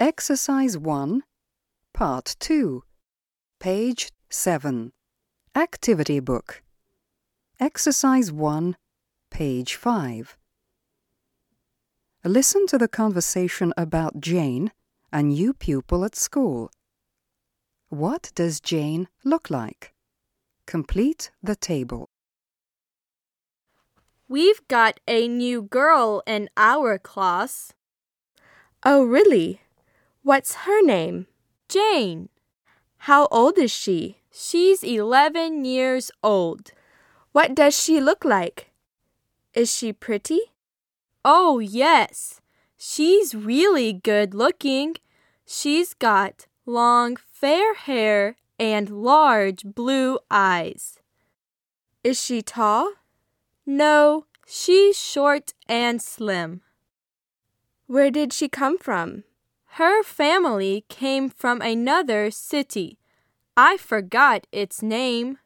Exercise 1, Part 2, page 7. Activity Book. Exercise 1, page 5. Listen to the conversation about Jane, a new pupil at school. What does Jane look like? Complete the table. We've got a new girl in our class. Oh, really? What's her name? Jane. How old is she? She's 11 years old. What does she look like? Is she pretty? Oh, yes. She's really good looking. She's got long, fair hair and large blue eyes. Is she tall? No, she's short and slim. Where did she come from? Her family came from another city. I forgot its name.